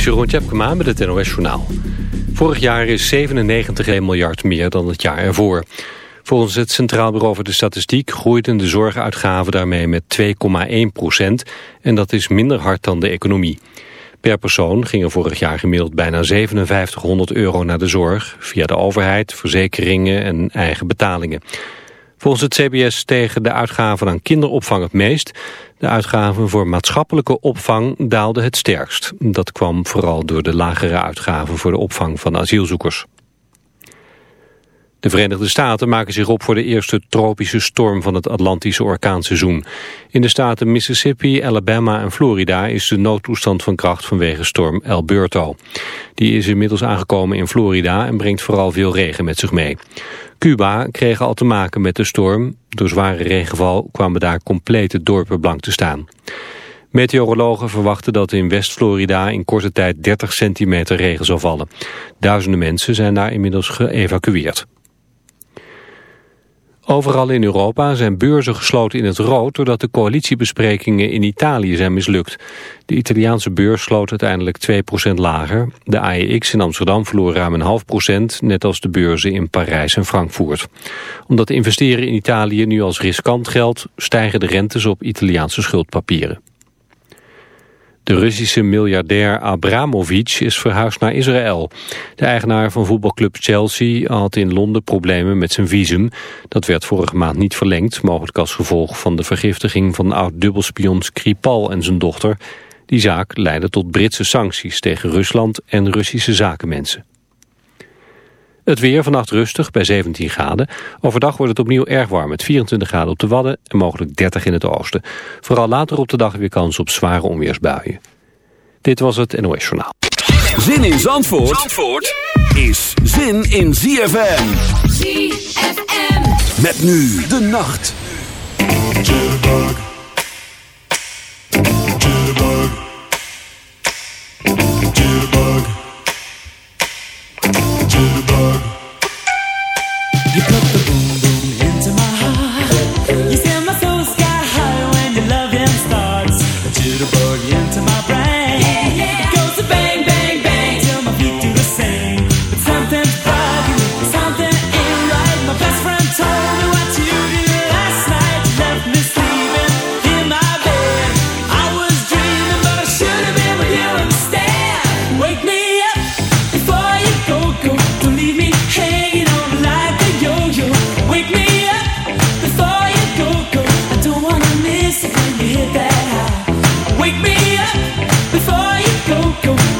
is Jeroen Tjepkema met het NOS Journaal. Vorig jaar is 97 miljard meer dan het jaar ervoor. Volgens het Centraal Bureau voor de Statistiek groeiden de zorguitgaven daarmee met 2,1 procent. En dat is minder hard dan de economie. Per persoon ging er vorig jaar gemiddeld bijna 5700 euro naar de zorg... via de overheid, verzekeringen en eigen betalingen. Volgens het CBS stegen de uitgaven aan kinderopvang het meest. De uitgaven voor maatschappelijke opvang daalden het sterkst. Dat kwam vooral door de lagere uitgaven voor de opvang van asielzoekers. De Verenigde Staten maken zich op voor de eerste tropische storm van het Atlantische orkaanseizoen. In de staten Mississippi, Alabama en Florida is de noodtoestand van kracht vanwege storm Alberto. Die is inmiddels aangekomen in Florida en brengt vooral veel regen met zich mee. Cuba kreeg al te maken met de storm. Door zware regenval kwamen daar complete dorpen blank te staan. Meteorologen verwachten dat in West-Florida in korte tijd 30 centimeter regen zal vallen. Duizenden mensen zijn daar inmiddels geëvacueerd. Overal in Europa zijn beurzen gesloten in het rood... doordat de coalitiebesprekingen in Italië zijn mislukt. De Italiaanse beurs sloot uiteindelijk 2% lager. De AEX in Amsterdam verloor ruim een half procent... net als de beurzen in Parijs en Frankfurt. Omdat investeren in Italië nu als riskant geldt... stijgen de rentes op Italiaanse schuldpapieren. De Russische miljardair Abramovic is verhuisd naar Israël. De eigenaar van voetbalclub Chelsea had in Londen problemen met zijn visum. Dat werd vorige maand niet verlengd, mogelijk als gevolg van de vergiftiging van oud-dubbelspion Skripal en zijn dochter. Die zaak leidde tot Britse sancties tegen Rusland en Russische zakenmensen. Het weer vannacht rustig bij 17 graden. Overdag wordt het opnieuw erg warm met 24 graden op de Wadden en mogelijk 30 in het oosten. Vooral later op de dag weer kans op zware onweersbuien. Dit was het NOS Journaal. Zin in Zandvoort, Zandvoort is zin in ZFM. ZFM. Met nu de nacht. you.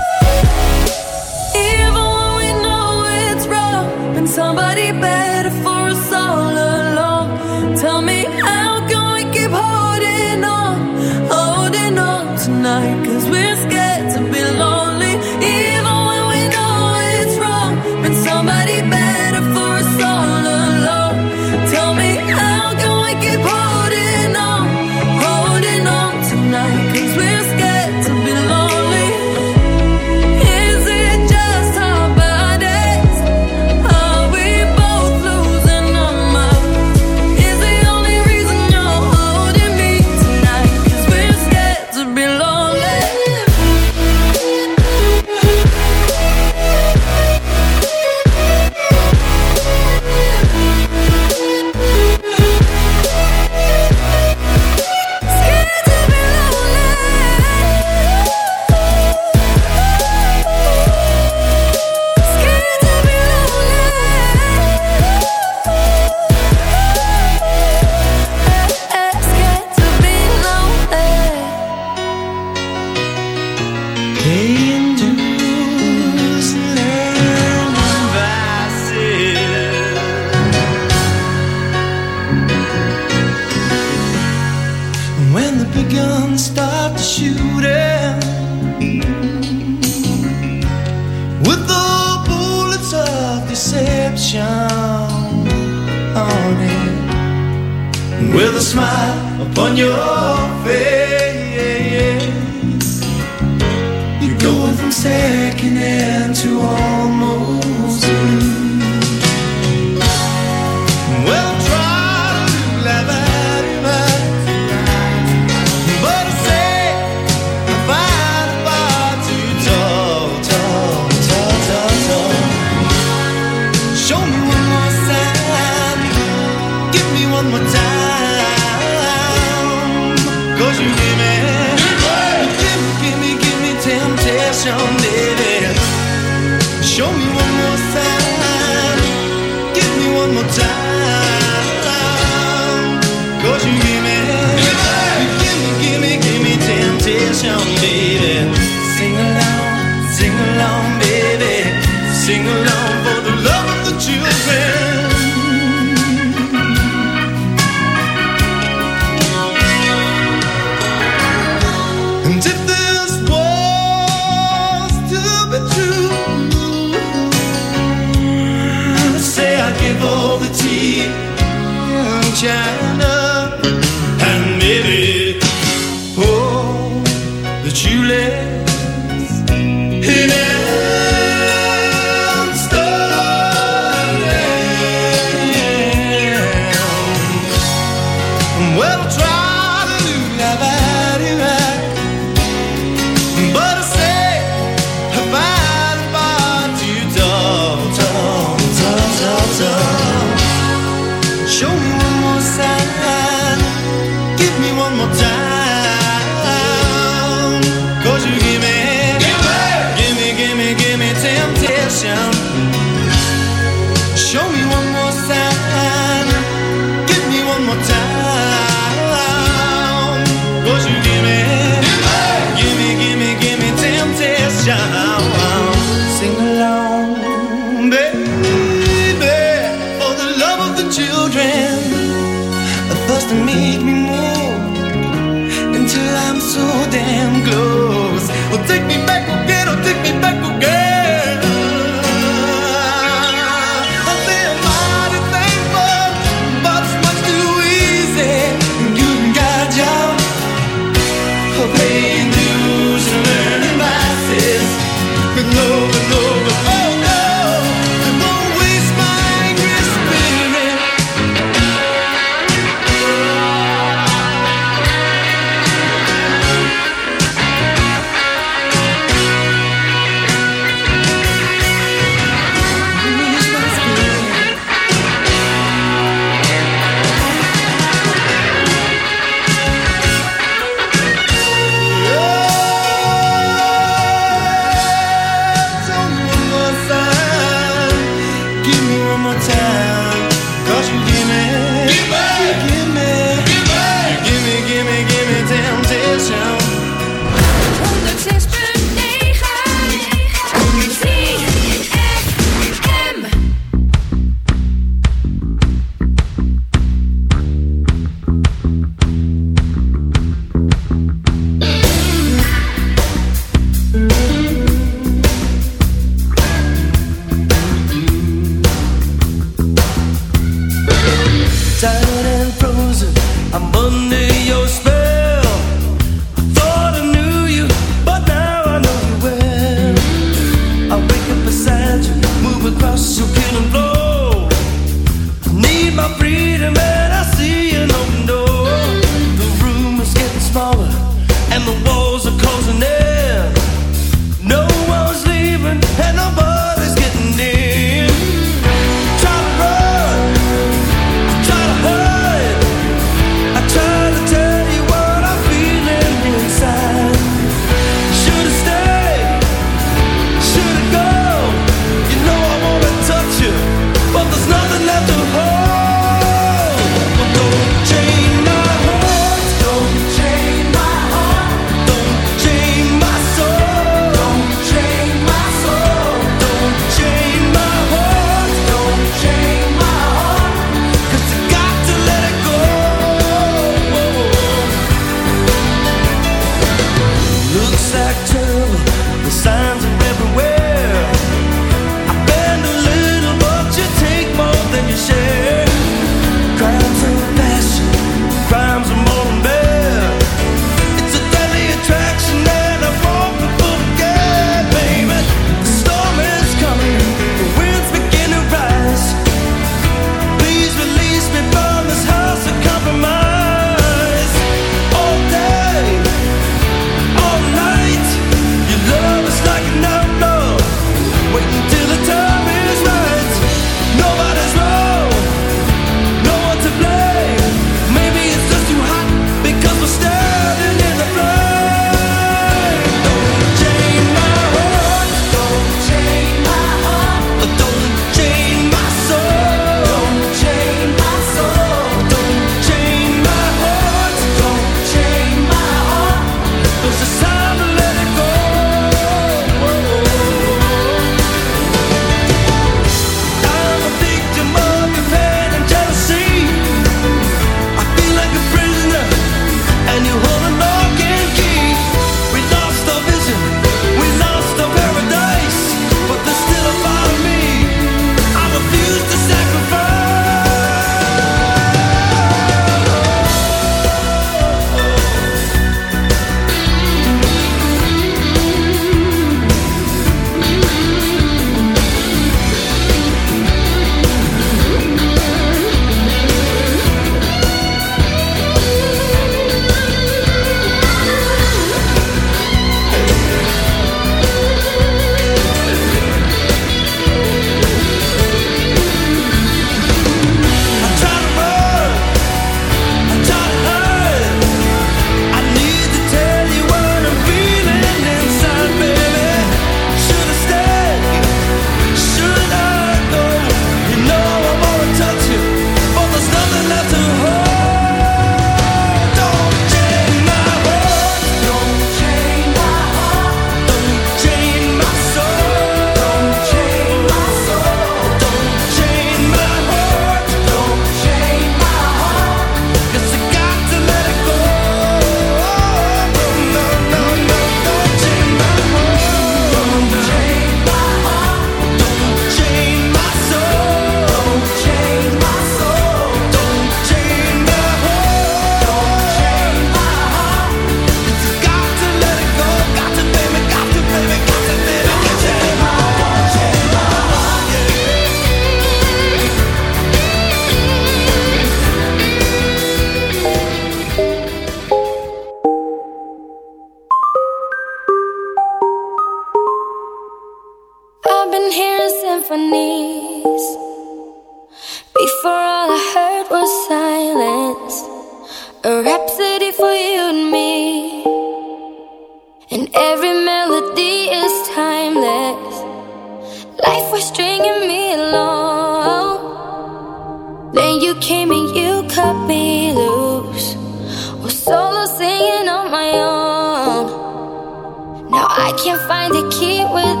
can't find a key with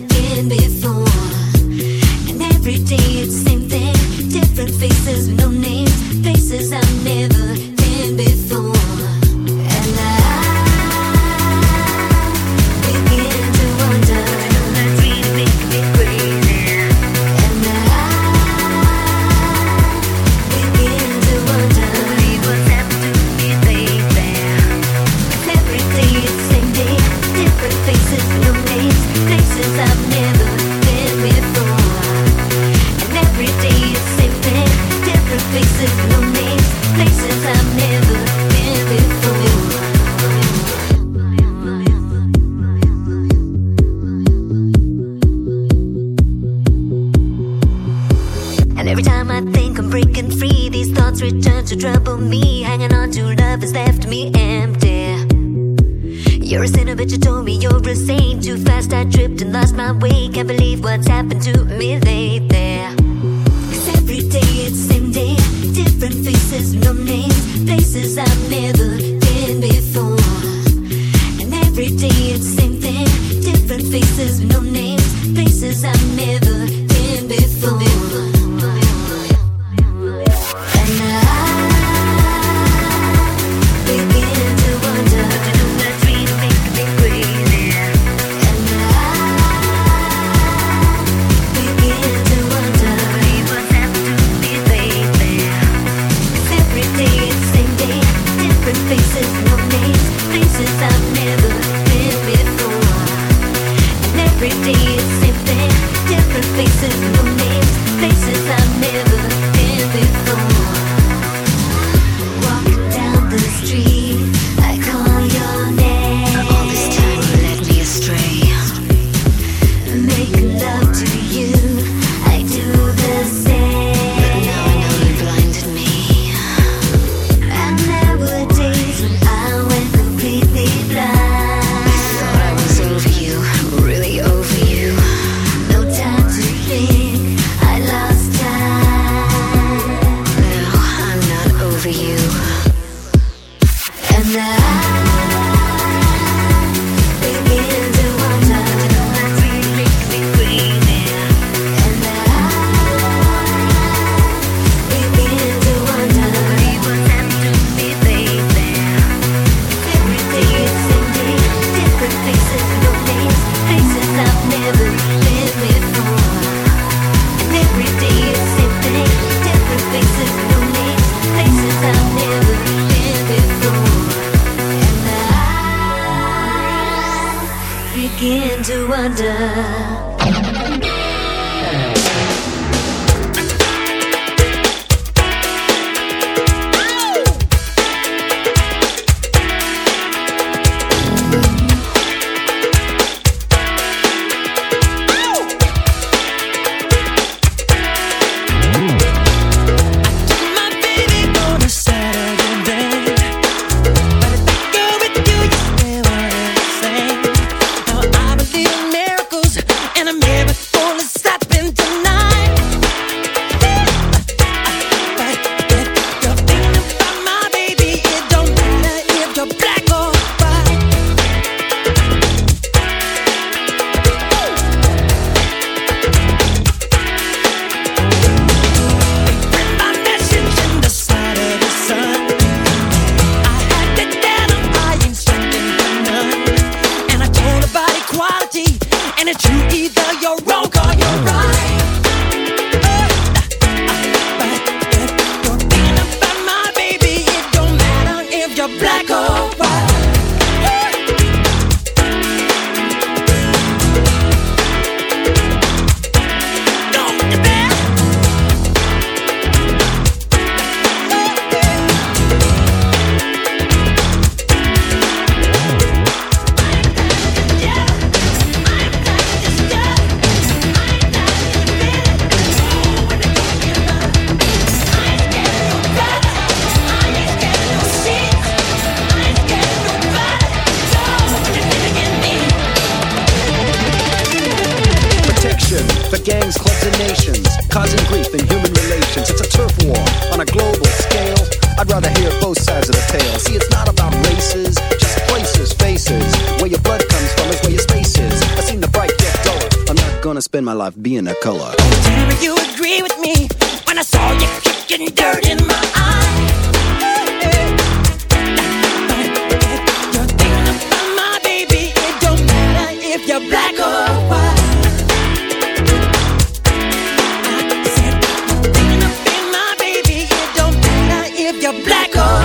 before. And every day it's same thing, different faces, no names, Faces I've never.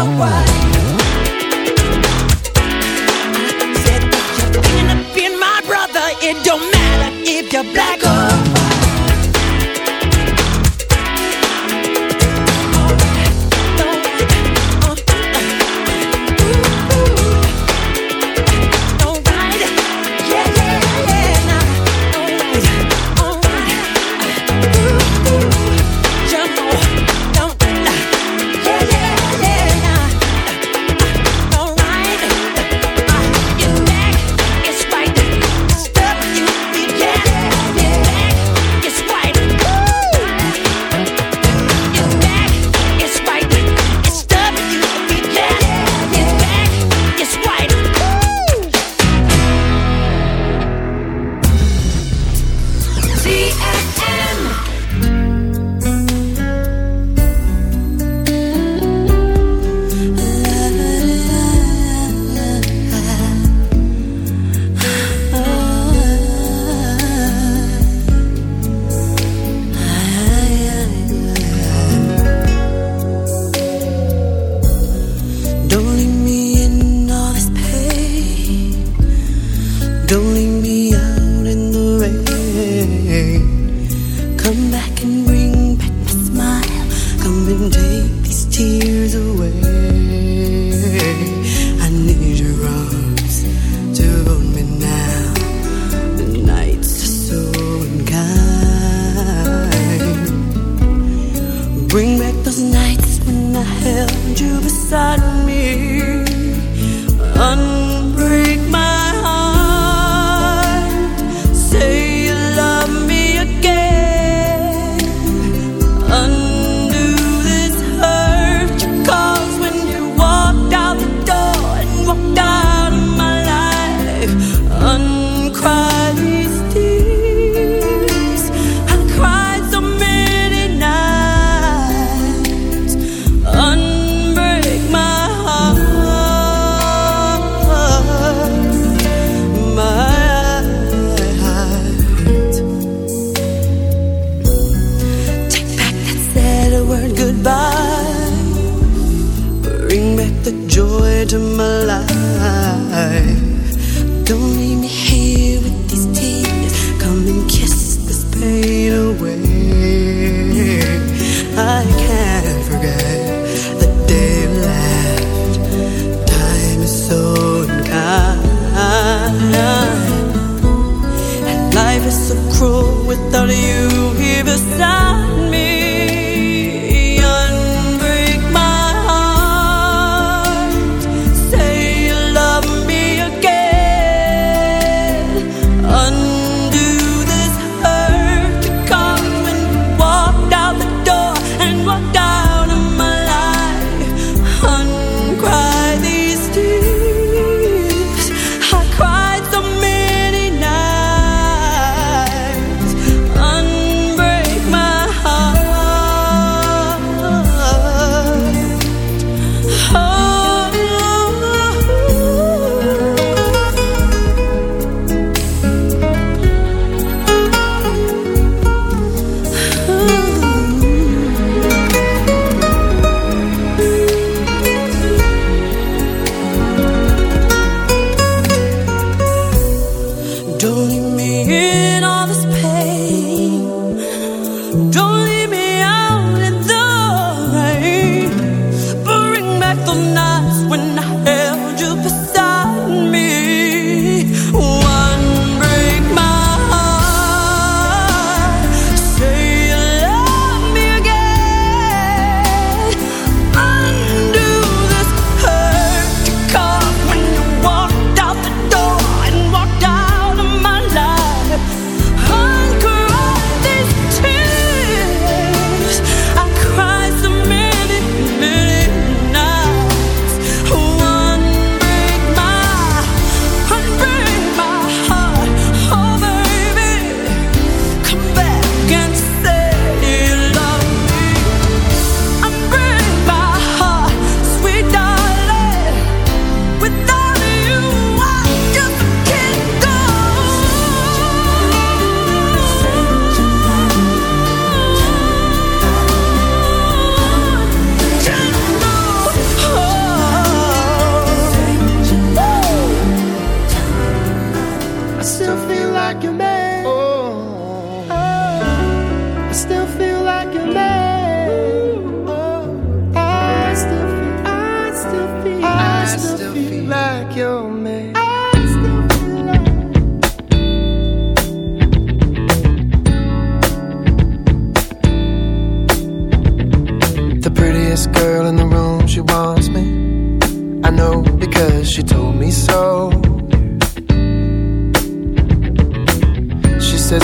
Said if you're thinking of being my brother, it don't matter if you're black or white.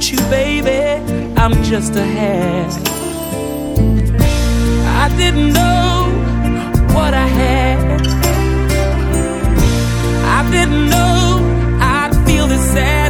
without you, baby, I'm just a hair. I didn't know what I had. I didn't know I'd feel this sad.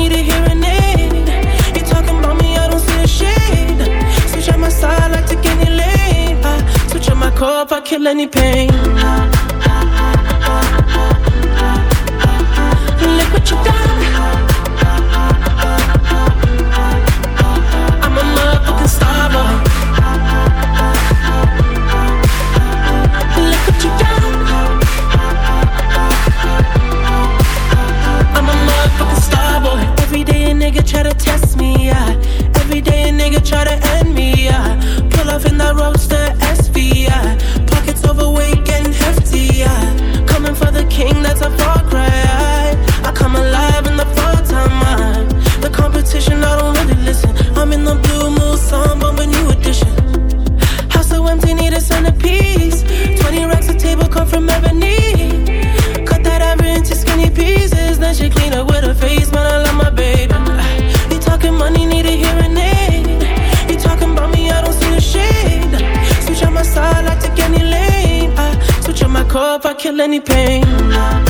need a hearing aid. You talking about me, I don't see a shade. Switch out my side, like to get any lane. I switch out my core if I kill any pain. Ah, ah, ah, Look what you got. try to test me, yeah. Every day a nigga try to end me, yeah. Pull off in that roadster SV, yeah. Pockets overweight, and hefty, yeah. Coming for the king, that's a problem. Any pain.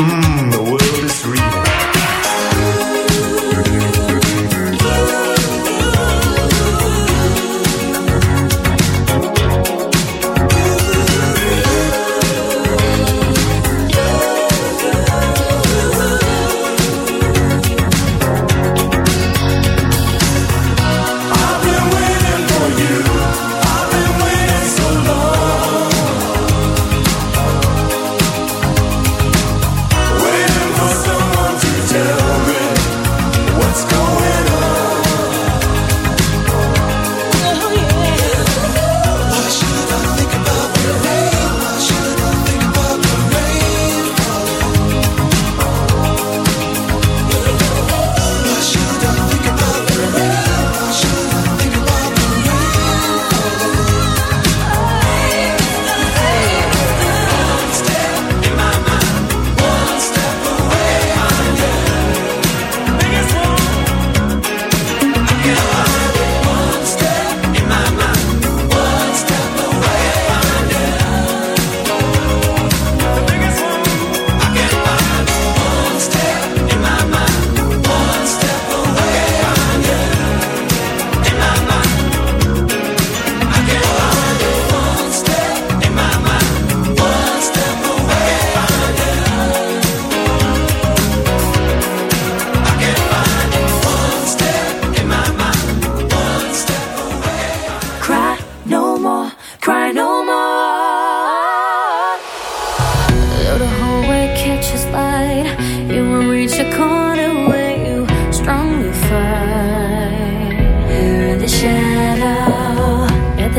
Mmm, the world is reading.